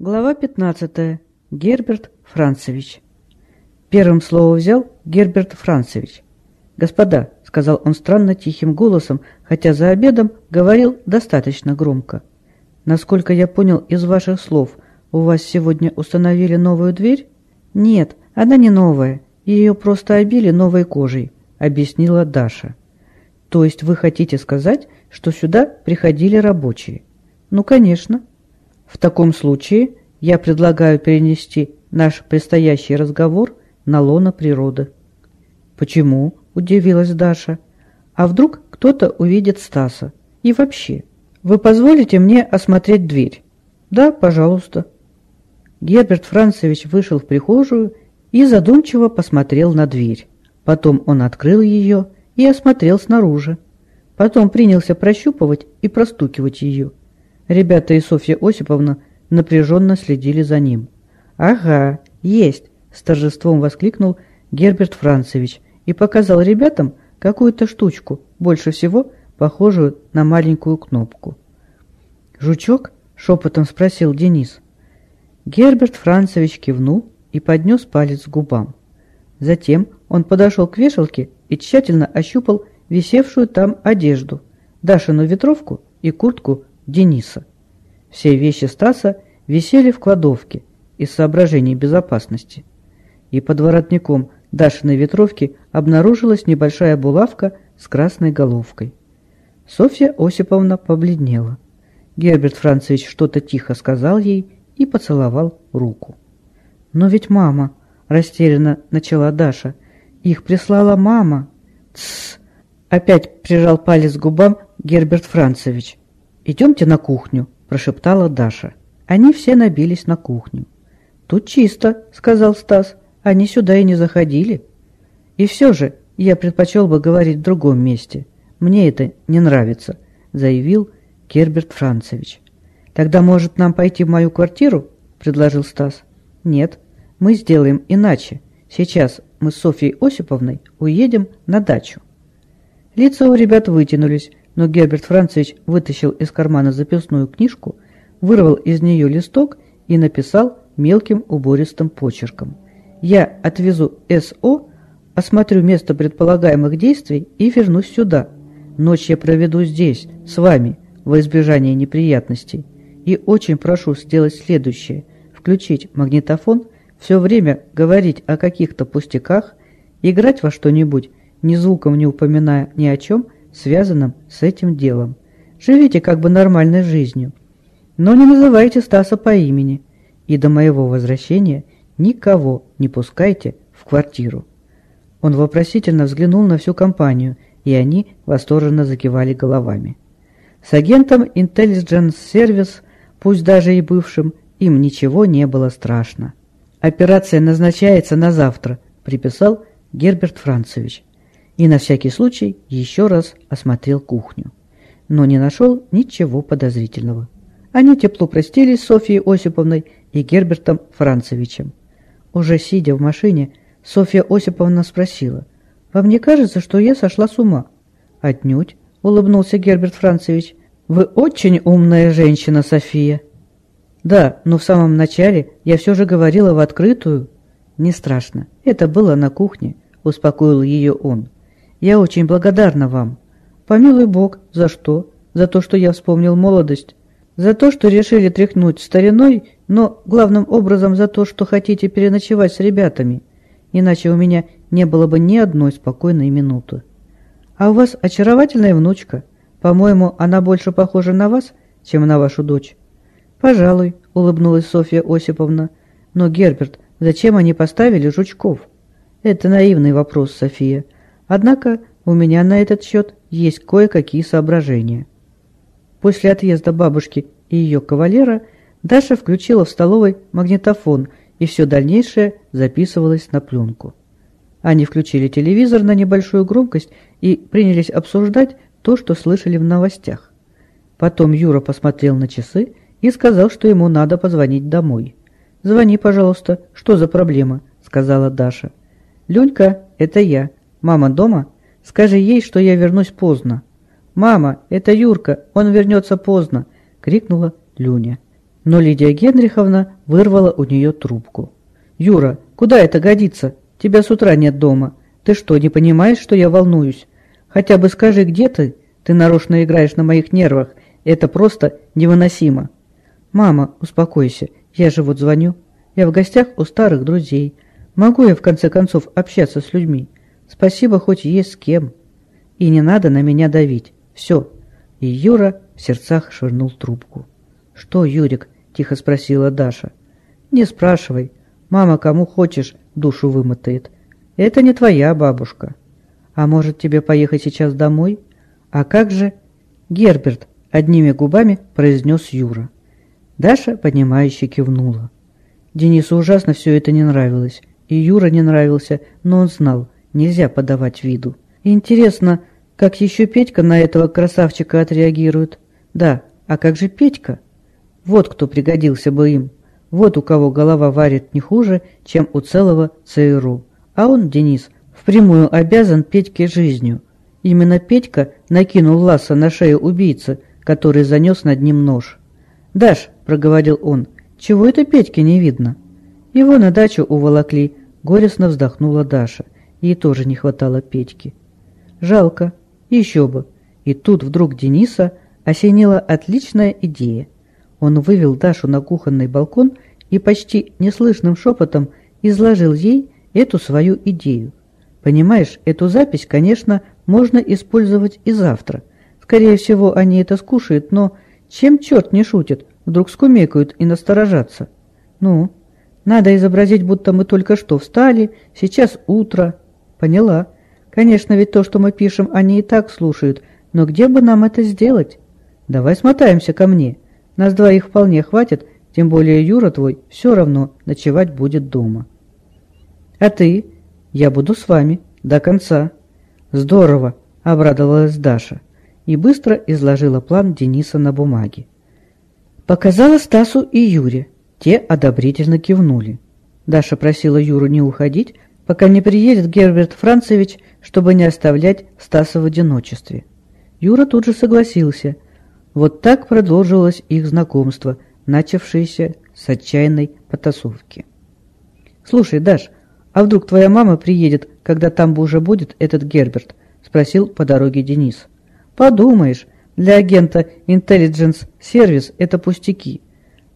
Глава 15. Герберт Францевич. Первым слово взял Герберт Францевич. «Господа», — сказал он странно тихим голосом, хотя за обедом говорил достаточно громко. «Насколько я понял из ваших слов, у вас сегодня установили новую дверь?» «Нет, она не новая, ее просто обили новой кожей», — объяснила Даша. «То есть вы хотите сказать, что сюда приходили рабочие?» «Ну, конечно». В таком случае я предлагаю перенести наш предстоящий разговор на лоно природы. Почему? Удивилась Даша. А вдруг кто-то увидит Стаса? И вообще, вы позволите мне осмотреть дверь? Да, пожалуйста. Герберт Францевич вышел в прихожую и задумчиво посмотрел на дверь. Потом он открыл ее и осмотрел снаружи. Потом принялся прощупывать и простукивать ее. Ребята и Софья Осиповна напряженно следили за ним. «Ага, есть!» – с торжеством воскликнул Герберт Францевич и показал ребятам какую-то штучку, больше всего похожую на маленькую кнопку. «Жучок?» – шепотом спросил Денис. Герберт Францевич кивнул и поднес палец к губам. Затем он подошел к вешалке и тщательно ощупал висевшую там одежду, Дашину ветровку и куртку Дениса. Все вещи Стаса висели в кладовке из соображений безопасности. И под воротником Дашиной ветровки обнаружилась небольшая булавка с красной головкой. Софья Осиповна побледнела. Герберт Францевич что-то тихо сказал ей и поцеловал руку. «Но ведь мама!» – растерянно начала Даша. «Их прислала мама!» «Тссс!» – опять прижал палец к губам Герберт Францевич. «Идемте на кухню», – прошептала Даша. Они все набились на кухню. «Тут чисто», – сказал Стас. «Они сюда и не заходили». «И все же я предпочел бы говорить в другом месте. Мне это не нравится», – заявил Керберт Францевич. «Тогда, может, нам пойти в мою квартиру?» – предложил Стас. «Нет, мы сделаем иначе. Сейчас мы с Софьей Осиповной уедем на дачу». Лица у ребят вытянулись, но Герберт Францевич вытащил из кармана записную книжку, вырвал из нее листок и написал мелким убористым почерком. «Я отвезу СО, осмотрю место предполагаемых действий и вернусь сюда. Ночь я проведу здесь, с вами, во избежание неприятностей. И очень прошу сделать следующее. Включить магнитофон, все время говорить о каких-то пустяках, играть во что-нибудь, ни звуком не упоминая ни о чем – связанном с этим делом. Живите как бы нормальной жизнью. Но не называйте Стаса по имени. И до моего возвращения никого не пускайте в квартиру. Он вопросительно взглянул на всю компанию, и они восторженно закивали головами. С агентом Intelligence Service, пусть даже и бывшим, им ничего не было страшно. «Операция назначается на завтра», – приписал Герберт Францевич и на всякий случай еще раз осмотрел кухню. Но не нашел ничего подозрительного. Они тепло простились с Софьей Осиповной и Гербертом Францевичем. Уже сидя в машине, Софья Осиповна спросила, «Вам не кажется, что я сошла с ума?» «Отнюдь», — улыбнулся Герберт Францевич. «Вы очень умная женщина, София». «Да, но в самом начале я все же говорила в открытую». «Не страшно, это было на кухне», — успокоил ее он. Я очень благодарна вам. Помилуй Бог, за что? За то, что я вспомнил молодость? За то, что решили тряхнуть стариной, но главным образом за то, что хотите переночевать с ребятами. Иначе у меня не было бы ни одной спокойной минуты. А у вас очаровательная внучка. По-моему, она больше похожа на вас, чем на вашу дочь. Пожалуй, улыбнулась Софья Осиповна. Но, Герберт, зачем они поставили жучков? Это наивный вопрос, София. Однако у меня на этот счет есть кое-какие соображения. После отъезда бабушки и ее кавалера Даша включила в столовой магнитофон, и все дальнейшее записывалось на пленку. Они включили телевизор на небольшую громкость и принялись обсуждать то, что слышали в новостях. Потом Юра посмотрел на часы и сказал, что ему надо позвонить домой. «Звони, пожалуйста. Что за проблема?» – сказала Даша. «Люнька, это я. «Мама дома? Скажи ей, что я вернусь поздно». «Мама, это Юрка, он вернется поздно!» — крикнула Люня. Но Лидия Генриховна вырвала у нее трубку. «Юра, куда это годится? Тебя с утра нет дома. Ты что, не понимаешь, что я волнуюсь? Хотя бы скажи, где ты? Ты нарочно играешь на моих нервах. Это просто невыносимо». «Мама, успокойся. Я же вот звоню. Я в гостях у старых друзей. Могу я, в конце концов, общаться с людьми? Спасибо, хоть есть с кем. И не надо на меня давить. Все». И Юра в сердцах швырнул трубку. «Что, Юрик?» – тихо спросила Даша. «Не спрашивай. Мама кому хочешь душу вымотает. Это не твоя бабушка. А может тебе поехать сейчас домой? А как же...» «Герберт», – одними губами произнес Юра. Даша, понимающе кивнула. Денису ужасно все это не нравилось. И Юра не нравился, но он знал, нельзя подавать виду. Интересно, как еще Петька на этого красавчика отреагирует? Да, а как же Петька? Вот кто пригодился бы им. Вот у кого голова варит не хуже, чем у целого ЦРУ. А он, Денис, впрямую обязан Петьке жизнью. Именно Петька накинул ласса на шею убийцы, который занес над ним нож. «Даш», — проговорил он, — «чего это Петьке не видно?» Его на дачу уволокли, горестно вздохнула Даша. Ей тоже не хватало Петьки. Жалко, еще бы. И тут вдруг Дениса осенила отличная идея — он вывел Дашу на кухонный балкон и почти неслышным шепотом изложил ей эту свою идею. Понимаешь, эту запись, конечно, можно использовать и завтра. Скорее всего, они это скушают, но чем черт не шутит, вдруг скумекают и насторожатся. Ну, надо изобразить, будто мы только что встали, сейчас утро. Поняла. Конечно, ведь то, что мы пишем, они и так слушают, но где бы нам это сделать? Давай смотаемся ко мне. Нас двоих вполне хватит, тем более Юра твой все равно ночевать будет дома. А ты? Я буду с вами до конца. Здорово, обрадовалась Даша и быстро изложила план Дениса на бумаге. Показала Стасу и Юре. Те одобрительно кивнули. Даша просила Юру не уходить, пока не приедет Герберт Францевич, чтобы не оставлять Стаса в одиночестве. Юра тут же согласился – вот так продолжилось их знакомство, начавшееся с отчаянной потасовки. «Слушай, Даш, а вдруг твоя мама приедет, когда там уже будет этот Герберт?» – спросил по дороге Денис. «Подумаешь, для агента Intelligence Service это пустяки.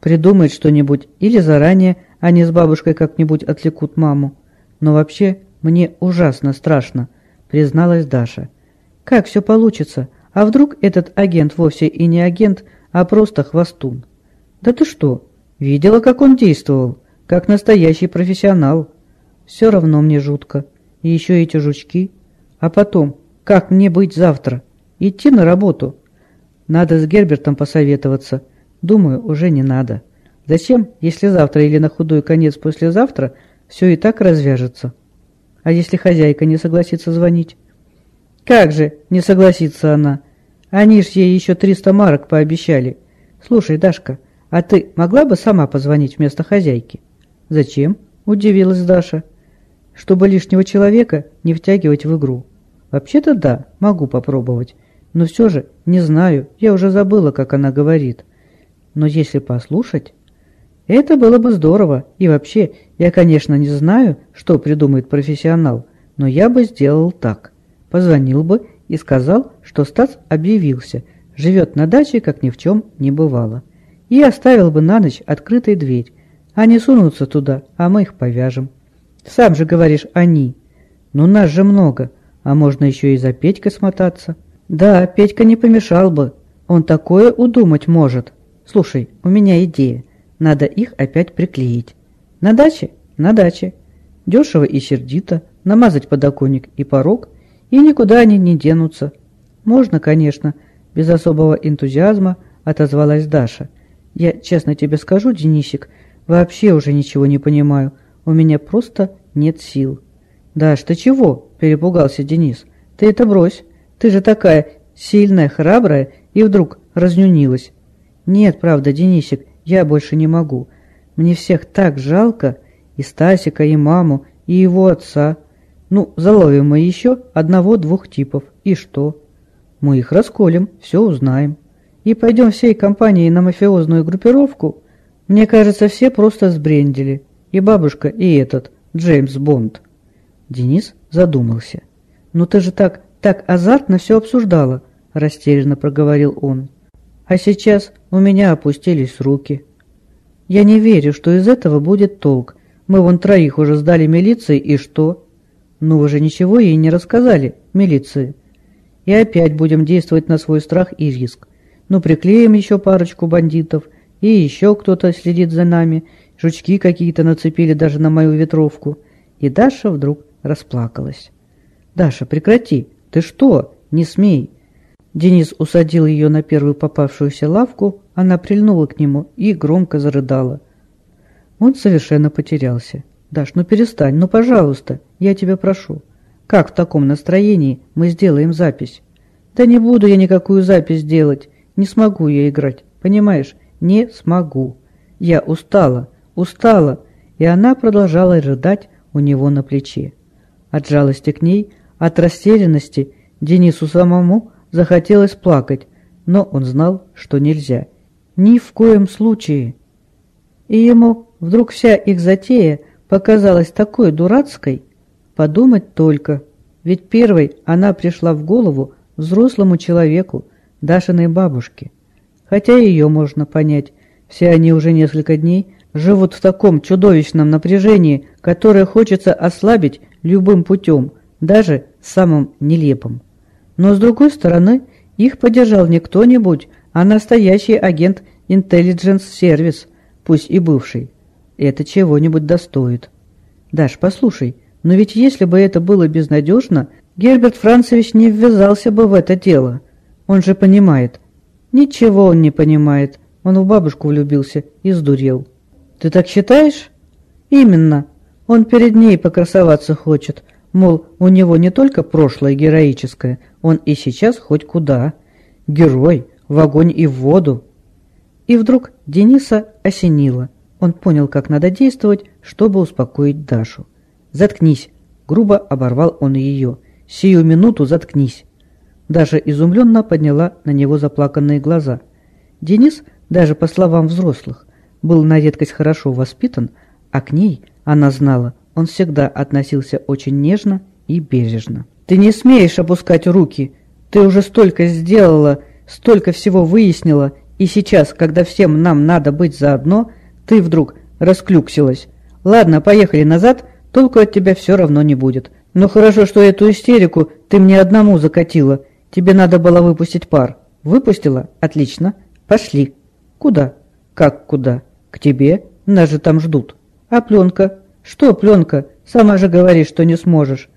Придумает что-нибудь или заранее они с бабушкой как-нибудь отвлекут маму. Но вообще мне ужасно страшно», – призналась Даша. «Как все получится?» А вдруг этот агент вовсе и не агент, а просто хвостун? Да ты что, видела, как он действовал? Как настоящий профессионал. Все равно мне жутко. И еще эти жучки. А потом, как мне быть завтра? Идти на работу? Надо с Гербертом посоветоваться. Думаю, уже не надо. Зачем, если завтра или на худой конец послезавтра все и так развяжется? А если хозяйка не согласится звонить? Как же не согласится она? Они ж ей еще триста марок пообещали. Слушай, Дашка, а ты могла бы сама позвонить вместо хозяйки? Зачем? Удивилась Даша. Чтобы лишнего человека не втягивать в игру. Вообще-то да, могу попробовать. Но все же не знаю, я уже забыла, как она говорит. Но если послушать... Это было бы здорово. И вообще, я, конечно, не знаю, что придумает профессионал, но я бы сделал так позвонил бы и сказал, что Стас объявился, живет на даче, как ни в чем не бывало. И оставил бы на ночь открытой дверь. Они сунутся туда, а мы их повяжем. Сам же говоришь «они». Ну нас же много, а можно еще и за Петькой смотаться. Да, Петька не помешал бы. Он такое удумать может. Слушай, у меня идея. Надо их опять приклеить. На даче? На даче. Дешево и сердито. Намазать подоконник и порог – и никуда они не денутся. Можно, конечно, без особого энтузиазма отозвалась Даша. Я честно тебе скажу, Денисик, вообще уже ничего не понимаю. У меня просто нет сил. Даш, ты чего? Перепугался Денис. Ты это брось. Ты же такая сильная, храбрая и вдруг разнюнилась. Нет, правда, Денисик, я больше не могу. Мне всех так жалко, и Стасика, и маму, и его отца. Ну, заловим мы еще одного-двух типов. И что? Мы их расколем, все узнаем. И пойдем всей компанией на мафиозную группировку. Мне кажется, все просто сбрендили. И бабушка, и этот, Джеймс Бонд. Денис задумался. «Ну ты же так, так азартно все обсуждала», – растерянно проговорил он. «А сейчас у меня опустились руки. Я не верю, что из этого будет толк. Мы вон троих уже сдали милиции, и что? Ну вы же ничего ей не рассказали, милиции. И опять будем действовать на свой страх и риск. Ну приклеим еще парочку бандитов, и еще кто-то следит за нами, жучки какие-то нацепили даже на мою ветровку». И Даша вдруг расплакалась. «Даша, прекрати! Ты что? Не смей!» Денис усадил ее на первую попавшуюся лавку, она прильнула к нему и громко зарыдала. Он совершенно потерялся. «Даш, ну перестань, ну пожалуйста, я тебя прошу. Как в таком настроении мы сделаем запись?» «Да не буду я никакую запись делать, не смогу я играть, понимаешь? Не смогу. Я устала, устала!» И она продолжала рыдать у него на плече. От жалости к ней, от растерянности Денису самому захотелось плакать, но он знал, что нельзя. Ни в коем случае. И ему вдруг вся их затея показалась такой дурацкой. Подумать только, ведь первой она пришла в голову взрослому человеку, Дашиной бабушке. Хотя ее можно понять, все они уже несколько дней живут в таком чудовищном напряжении, которое хочется ослабить любым путем, даже самым нелепым. Но с другой стороны, их поддержал не кто-нибудь, а настоящий агент Intelligence Service, пусть и бывший. Это чего-нибудь достоит. Даш, послушай, но ведь если бы это было безнадежно, Герберт Францевич не ввязался бы в это дело. Он же понимает. Ничего он не понимает. Он в бабушку влюбился и сдурел. Ты так считаешь? Именно. Он перед ней покрасоваться хочет. Мол, у него не только прошлое героическое, он и сейчас хоть куда. Герой, в огонь и в воду. И вдруг Дениса осенило. Он понял, как надо действовать, чтобы успокоить Дашу. «Заткнись!» – грубо оборвал он ее. «Сию минуту заткнись!» Даша изумленно подняла на него заплаканные глаза. Денис, даже по словам взрослых, был на редкость хорошо воспитан, а к ней, она знала, он всегда относился очень нежно и бережно. «Ты не смеешь опускать руки! Ты уже столько сделала, столько всего выяснила, и сейчас, когда всем нам надо быть заодно, ты вдруг расклюксилась. Ладно, поехали назад, толку от тебя все равно не будет. Но хорошо, что эту истерику ты мне одному закатила. Тебе надо было выпустить пар. Выпустила? Отлично. Пошли. Куда? Как куда? К тебе? Нас же там ждут. А пленка? Что пленка? Сама же говоришь, что не сможешь.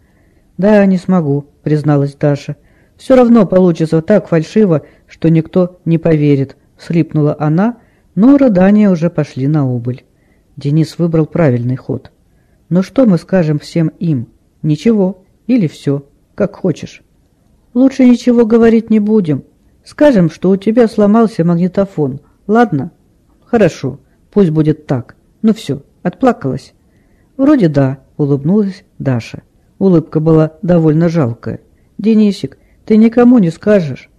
Да, не смогу, призналась Даша. Все равно получится так фальшиво, что никто не поверит, слипнула она, но рыдания уже пошли на убыль. Денис выбрал правильный ход. Но что мы скажем всем им? Ничего. Или все. Как хочешь. Лучше ничего говорить не будем. Скажем, что у тебя сломался магнитофон. Ладно? Хорошо. Пусть будет так. Ну все, отплакалась? Вроде да, улыбнулась Даша. Улыбка была довольно жалкая. Денисик, ты никому не скажешь?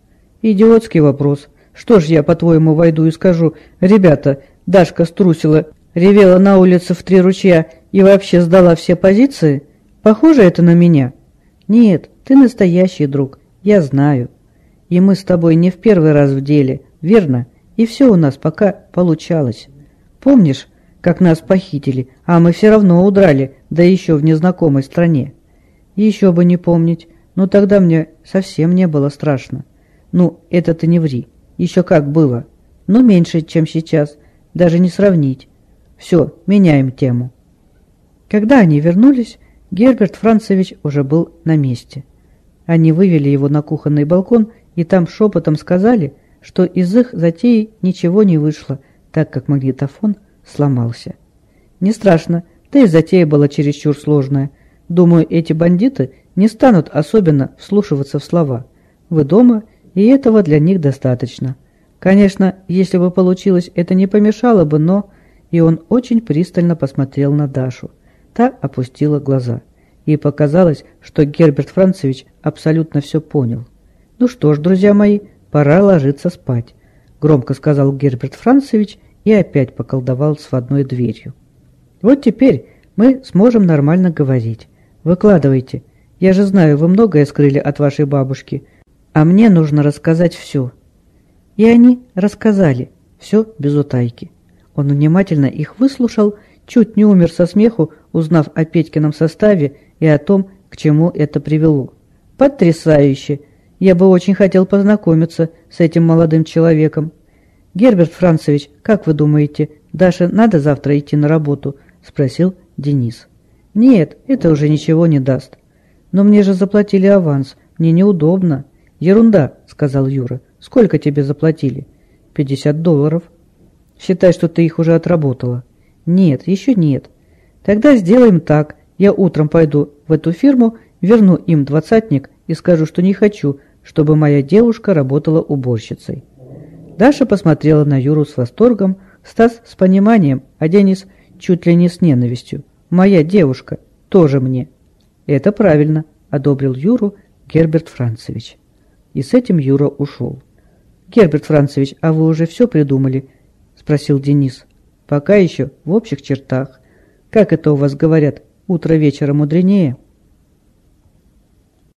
Идиотский вопрос. Что ж я, по-твоему, войду и скажу, ребята, Дашка струсила, ревела на улице в три ручья и вообще сдала все позиции? Похоже это на меня? Нет, ты настоящий друг, я знаю. И мы с тобой не в первый раз в деле, верно? И все у нас пока получалось. Помнишь, как нас похитили, а мы все равно удрали, да еще в незнакомой стране? Еще бы не помнить, но тогда мне совсем не было страшно. Ну, это ты не ври. Еще как было. Но меньше, чем сейчас. Даже не сравнить. Все, меняем тему. Когда они вернулись, Герберт Францевич уже был на месте. Они вывели его на кухонный балкон и там шепотом сказали, что из их затеи ничего не вышло, так как магнитофон сломался. «Не страшно, да и затея была чересчур сложная. Думаю, эти бандиты не станут особенно вслушиваться в слова. Вы дома, и этого для них достаточно. Конечно, если бы получилось, это не помешало бы, но...» И он очень пристально посмотрел на Дашу. Та опустила глаза. И показалось, что Герберт Францевич абсолютно все понял. «Ну что ж, друзья мои, пора ложиться спать», — громко сказал Герберт Францевич и опять поколдовал с входной дверью. «Вот теперь мы сможем нормально говорить. Выкладывайте. Я же знаю, вы многое скрыли от вашей бабушки, а мне нужно рассказать все». И они рассказали, все без утайки. Он внимательно их выслушал, чуть не умер со смеху, узнав о Петькином составе и о том, к чему это привело. «Потрясающе! Я бы очень хотел познакомиться с этим молодым человеком. Герберт Францевич, как вы думаете, Даше надо завтра идти на работу?» – спросил Денис. «Нет, это уже ничего не даст. Но мне же заплатили аванс, мне неудобно». «Ерунда», – сказал Юра. «Сколько тебе заплатили?» «Пятьдесят долларов». «Считай, что ты их уже отработала». «Нет, еще нет». «Тогда сделаем так. Я утром пойду в эту фирму, верну им двадцатник и скажу, что не хочу, чтобы моя девушка работала уборщицей». Даша посмотрела на Юру с восторгом, Стас с пониманием, а Денис чуть ли не с ненавистью. «Моя девушка, тоже мне». «Это правильно», – одобрил Юру Герберт Францевич. И с этим Юра ушел. «Герберт Францевич, а вы уже все придумали?» – спросил Денис. «Пока еще в общих чертах. Как это у вас говорят, утро вечера мудренее?»